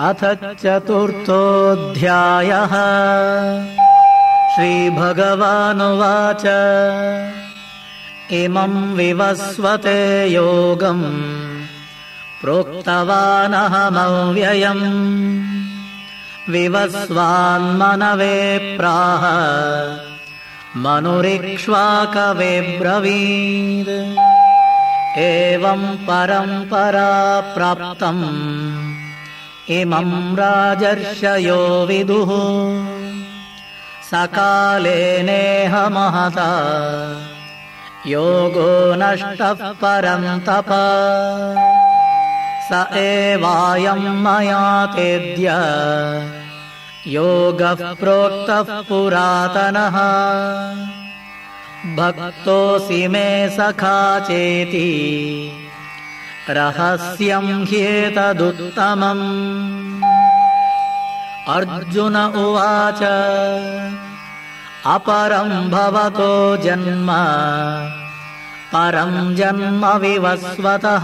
अथ चतुर्थोऽध्यायः। श्रीभगवानुवाच। इमम् विवस्वते योगम् प्रोक्तवानहमव्ययम्। विवस्वान्मनवे प्राह मनुरिक्ष्वाकवे ब्रवीद् एवम् परम्परा प्राप्तम् इमम् राजर्षयो विदुः। सकालेनेह महता योगो नष्टः परम् तप। स एवायम् मया तेद्य। योगः प्रोक्तः पुरातनः। भक्तोऽसि मे सखा चेति रहस्यम् ह्येतदुत्तमम्। अर्जुन उवाच अपरम् भवतो जन्म परम् जन्म विवस्वतः।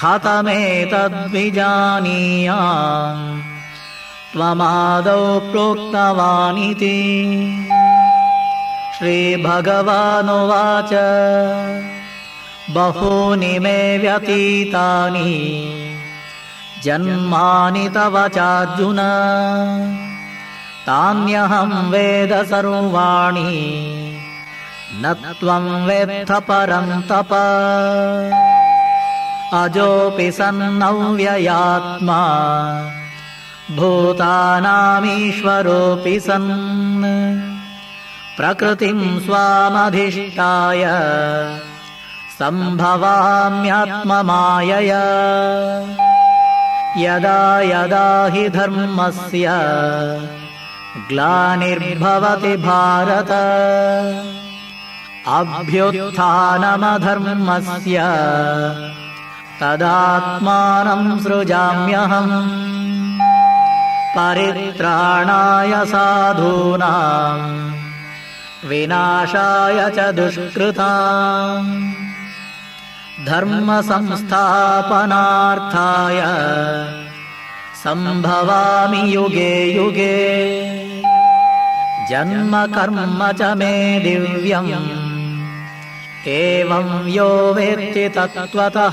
कथमेतद्विजानीयाम् त्वमादौ प्रोक्तवानिति। श्रीभगवानुवाच बहूनि मे व्यतीतानि। जन्मानि तव चार्जुन। तान्यहम् वेद सर्वाणि न त्वम् वेत्थ परम् तप। अजोऽपि सन्नव्ययात्मा। भूतानामीश्वरोऽपि सन्। प्रकृतिम् स्वामधिष्ठाय सम्भवाम्यात्ममायया। यदा यदा हि धर्मस्य ग्लानिर्भवति भारत। अभ्युत्थानमधर्मस्य तदात्मानम् सृजाम्यहम्। परित्राणाय साधूनाम् विनाशाय च दुष्कृता धर्मसंस्थापनार्थाय सम्भवामि युगे युगे। जन्म कर्म च मे दिव्यम्। एवम् यो वेत्ति तत्त्वतः।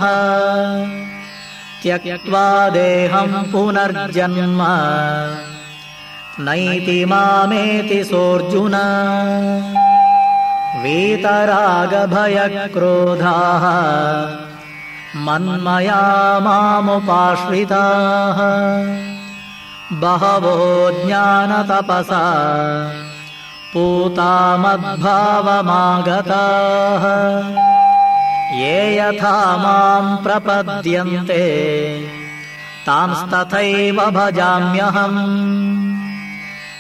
त्यक्त्वा देहम् पुनर्जन्म। नैति मामेति सोऽर्जुन वीतरागभयक्रोधाः मन्मया मामुपाश्रिताः। बहवो ज्ञानतपसा। पूतामद्भावमागताः। ये यथा माम् प्रपद्यन्ते तांस्तथैव भजाम्यहम्।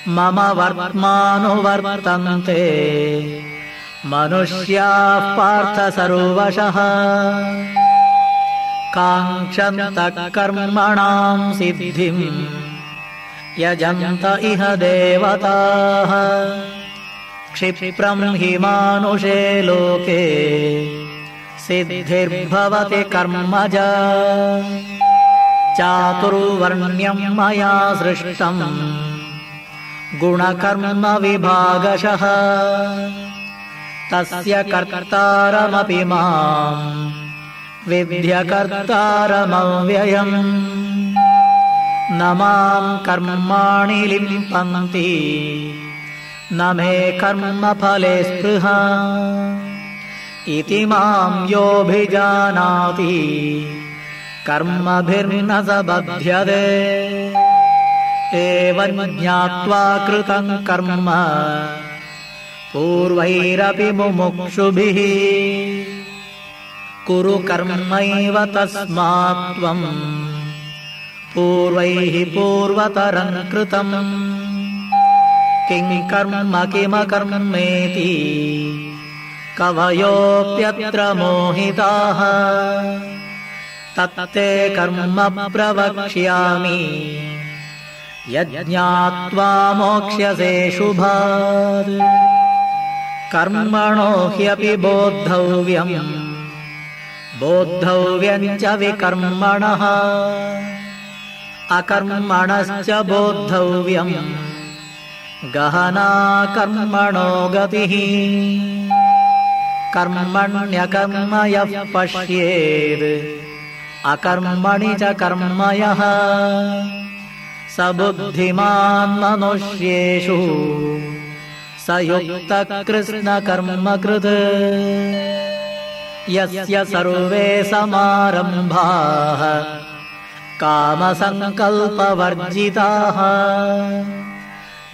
मम वर्त्मानुवर्तन्ते मनुष्याः पार्थ सर्वशः। कर्मणाम् सिद्धिम् यजन्त इह देवताः। क्षिप्रम् हि मानुषे लोके सिद्धिर्भवति कर्मज। चातुर्वर्ण्यम् मया सृष्टम् गुणकर्मविभागशः तस्य कर्तारमपि माम् विध्यकर्तारमव्ययम् न माम् कर्माणि लिम्पन्ति न मे कर्मफले स्पृहा। इति माम् योऽभिजानाति कर्मभिर्न स बध्यते। एवम् ज्ञात्वा कृतम् कर्म पूर्वैरपि मुमुक्षुभिः। कुरु कर्मैव तस्मात् त्वम्। पूर्वैः पूर्वतरम् कृतम्। किम् कर्म किमकर्मेति कवयोऽप्यत्र मोहिताः। तत्ते कर्म प्रवक्ष्यामि। यज्ञात्वा मोक्ष्यसे शुभात् कर्मणो ह्यपि बोद्धव्यम्। बोद्धव्यम् च विकर्मणः। अकर्मणश्च बोद्धव्यम्। गहना कर्मणो गतिः। कर्मण्यकर्म यः पश्येद्। अकर्मणि च कर्मयः। स बुद्धिमान् मनुष्येषु स युक्तकृष्णकर्मकृत् यस्य सर्वे समारम्भाः कामसङ्कल्पवर्जिताः।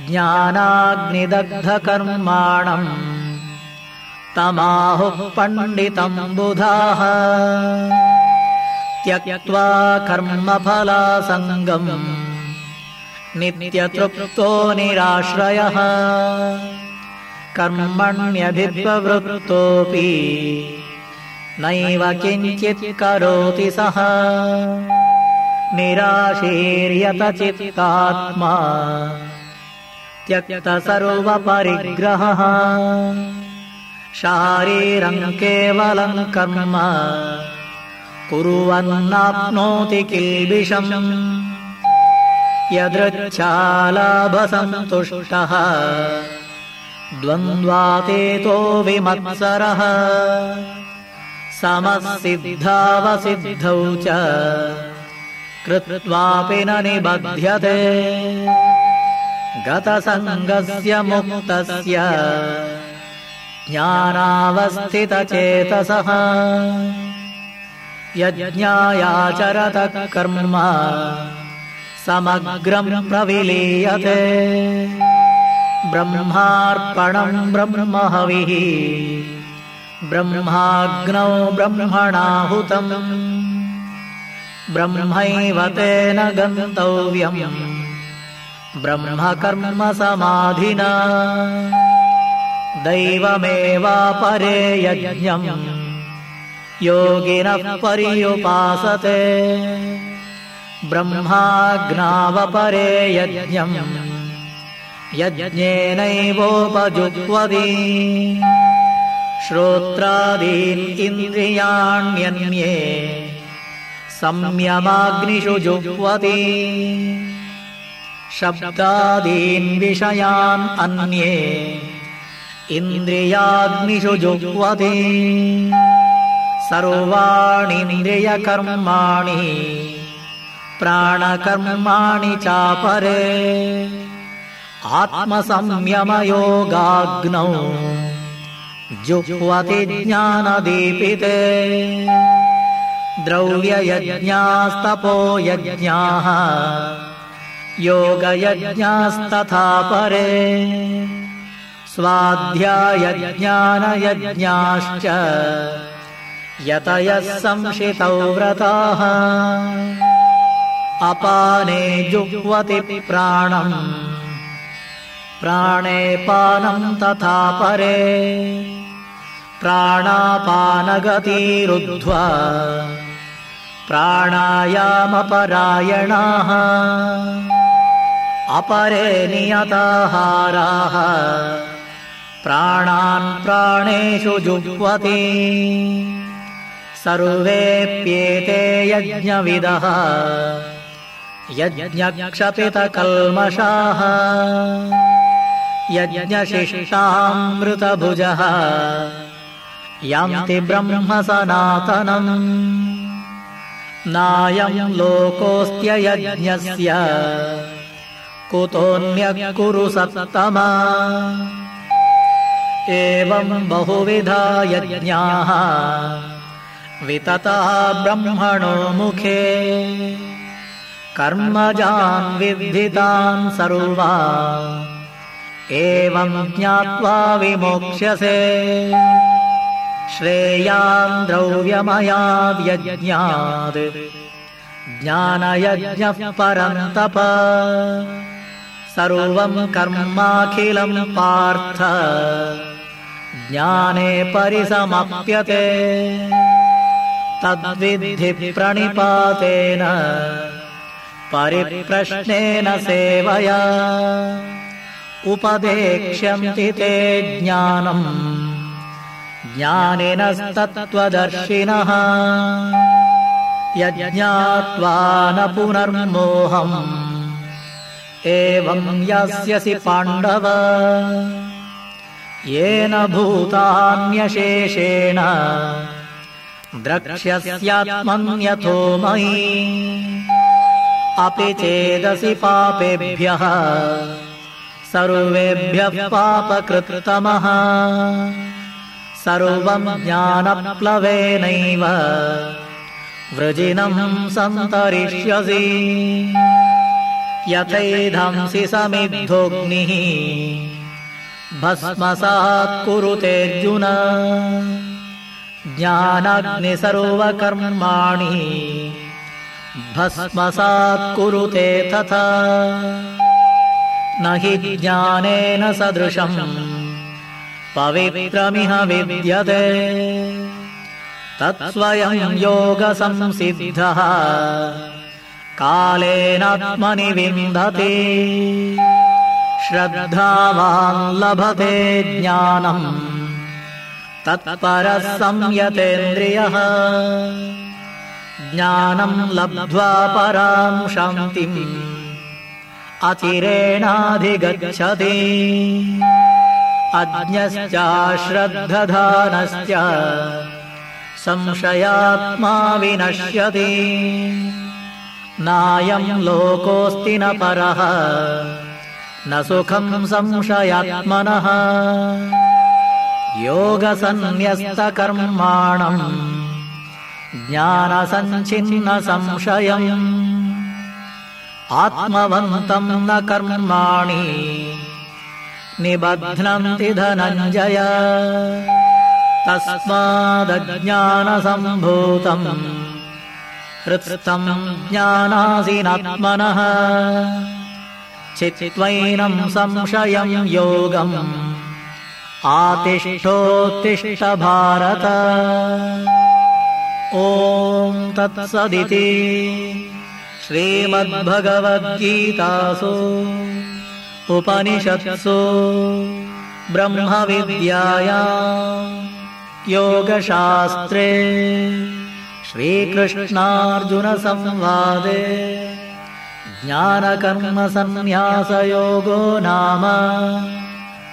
ज्ञानाग्निदग्धकर्माणम् तमाहुः पण्डितम् बुधाः। त्यक्त्वा कर्मफलासङ्गम् नित्यतृप्तो निराश्रयः। कर्मण्यभिप्रवृत्तोऽपि नैव किञ्चित् करोति सः। निराशीर्यतचित्तात्मा त्यक्त सर्वपरिग्रहः। शारीरम् केवलम् कर्म कुर्वन्नाप्नोति किल्बिषम् यदृच्छालाभसन्तुष्टः। द्वन्द्वातेतो विमत्सरः। समसिद्धावसिद्धौ च कृत्वापि न निबध्यते। गतसङ्गस्य मुक्तस्य ज्ञानावस्थितचेतसः। यज्ञायाचरत कर्म समग्रम् प्रविलीयते। ब्रह्मार्पणम् ब्रह्महविः। ब्रह्माग्नौ ब्रह्मणाहुतम् ब्रह्मैव तेन गन्तव्यम् ब्रह्मकर्म समाधिना दैवमेवापरे यज्ञम् योगिनः पर्युपासते ब्रह्माग्नावपरे यज्ञम् यज्ञेनैवोपजुह्वति श्रोत्रादीन् इन्द्रियाण्यन्ये संयमाग्निषु जुह्वति शब्दादीन् विषयान् अन्ये इन्द्रियाग्निषु जुह्वति सर्वाणीन्द्रियकर्माणि प्राणकर्माणि चापरे। आत्मसंयमयोगाग्नौ जुह्वति ज्ञानदीपिते द्रव्ययज्ञास्तपो यज्ञाः योगयज्ञास्तथा परे। स्वाध्यायज्ञानयज्ञाश्च यतयः संशितौ व्रताः अपाने जुह्वति प्राणम्। प्राणे पानम् तथा परे। प्राणापानगतिरुद्ध्वा। प्राणायामपरायणाः। अपरे नियताहाराः। प्राणान् प्राणेषु जुह्वति। सर्वेऽप्येते यज्ञविदः यज्ञक्षपितकल्मषाः यज्ञशिष्टामृतभुजः यान्ति ब्रह्म सनातनम् नायम् लोकोऽस्त्ययज्ञस्य कुतोऽन्यः कुरु सत्तमा एवम् बहुविधा यज्ञाः वितता ब्रह्मणो मुखे कर्मजान् विद्धितान् सर्वा। एवम् ज्ञात्वा विमोक्ष्यसे। श्रेयान् द्रव्यमयाद्यज्ञात् ज्ञानयज्ञः परन्तप सर्वम् कर्माखिलम् पार्थ। ज्ञाने परिसमप्यते। तद्विद्धि प्रणिपातेन परिप्रश्नेन सेवया। उपदेक्ष्यन्ति ते ज्ञानम्। ज्ञानिनस्तत्त्वदर्शिनः यज्ञात्वा न पुनर्मोहम्। एवम् यास्यसि पाण्डव। येन भूतान्यशेषेण द्रक्ष्यस्यात्मन्यथो मयि अपि चेदसि पापेभ्यः। सर्वेभ्यः पापकृतमः सर्वम् ज्ञानप्लवेनैव। वृजिनम् सन्तरिष्यसि। यथैधंसि समिद्धोऽग्निः भस्मसात् कुरुतेऽर्जुन ज्ञानाग्नि सर्वकर्माणि भस्मसात् कुरुते तथा। न हि ज्ञानेन सदृशम्। पवित्रमिह विद्यते। तत्स्वयम् योगसंसिद्धः। कालेनात्मनि विन्दते। श्रद्धावान् लभते ज्ञानम्। तत्परः संयतेन्द्रियः ज्ञानम् लब्ध्वा पराम् शान्तिम्। अचिरेणाधिगच्छति। अज्ञश्चाश्रद्धधानश्च संशयात्मा विनश्यति। नायम् लोकोऽस्ति न परः न सुखम् संशयात्मनः। योगसन्न्यस्तकर्माणम् ज्ञानसञ्चिन्न संशयम् आत्मवन्तम् न कर्माणि निबध्नन्ति धनञ्जय। तस्मादज्ञानसम्भूतम् हृत्स्थम् ज्ञानासीनात्मनः। चित्त्वैनम् संशयम् योगम् आतिष्ठोत्तिष्ठ भारत ॐ तत्सदिति श्रीमद्भगवद्गीतासु उपनिषत्सु ब्रह्मविद्याया योगशास्त्रे श्रीकृष्णार्जुनसंवादे ज्ञानकर्मसन्न्यासयोगो नाम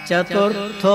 चतुर्थोऽध्यायः